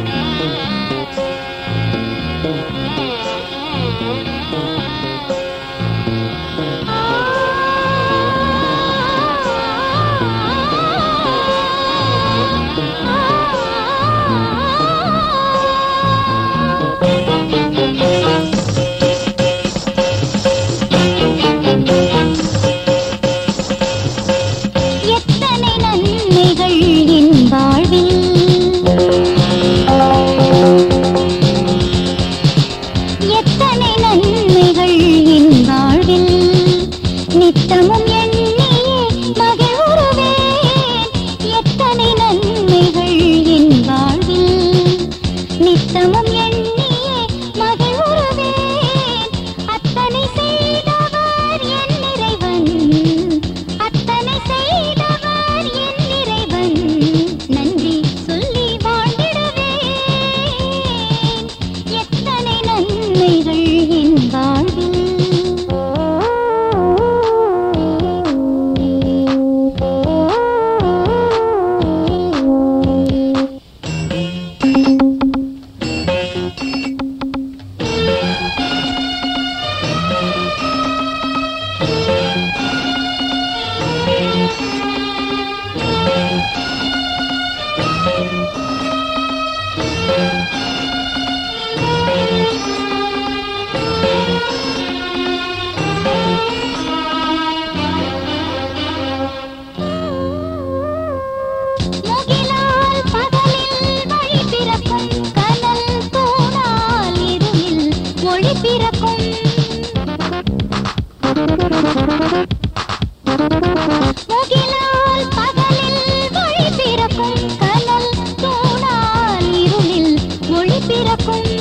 Thank you. ஒளி பிறக்கும்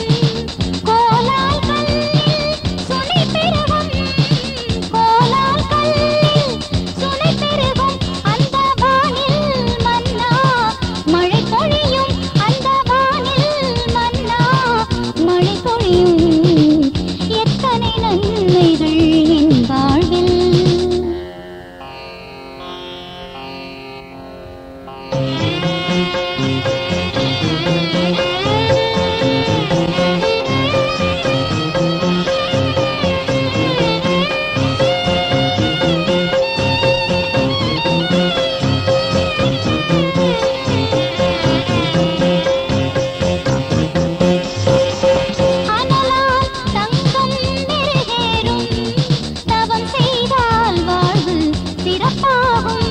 சிறப்பாகும்